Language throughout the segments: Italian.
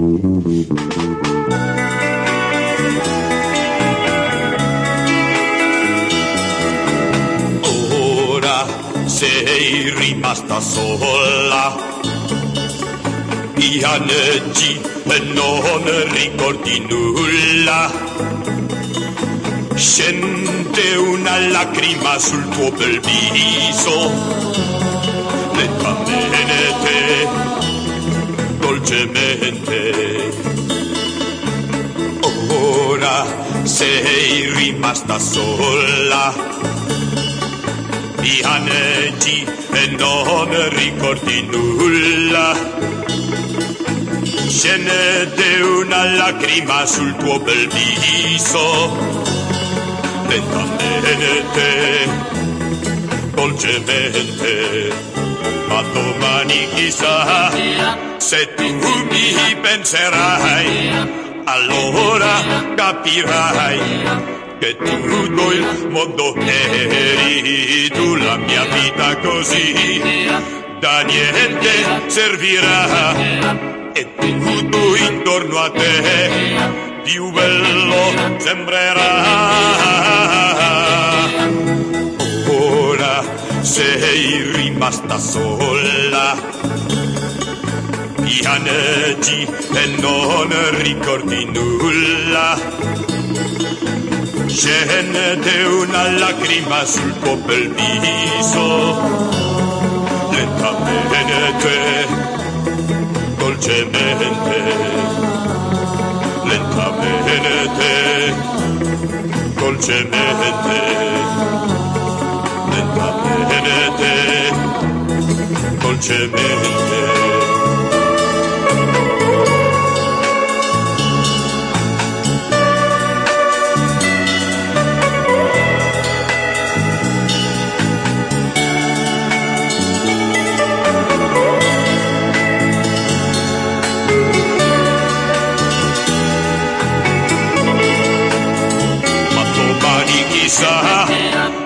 Ora sei rimasta sola, piangi e non ricordi nulla. Scende una lacrima sul tuo bel viso, lentamente, dolcemente. Ora sei rimasta sola, piangi e non ricordi nulla. Scende una lacrima sul tuo bel viso, lentamente, dolcemente, ma domani chissà se tu mi penserai, allora capirai che tutto il mondo eri tu la mia vita così. Da niente servirà. E tutto intorno a te più bello sembrerà. Ora sei rimasta sola, pianegi e non ricordi nulla. Scende una lacrima sul tuo bel viso, lentamente dolcemente, lentamente, dolcemente, lentamente, dolcemente.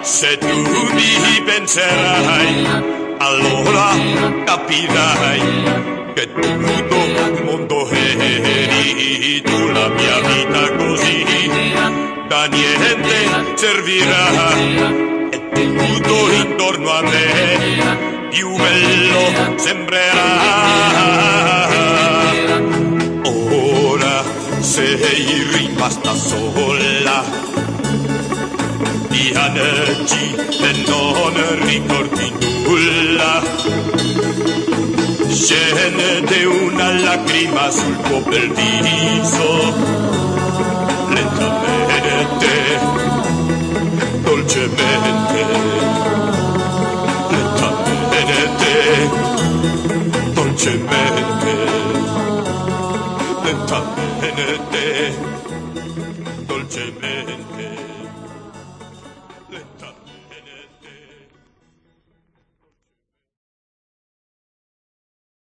Se tu penserai, allora capirai che tutto il mondo eri tu la mia vita così, da niente servirà. E tutto intorno a me più bello sembrerà. Pianegi e non ricordi nulla. Scende una lacrima sul tuo bel viso, lentamente, dolcemente, lentamente, dolcemente, lentamente.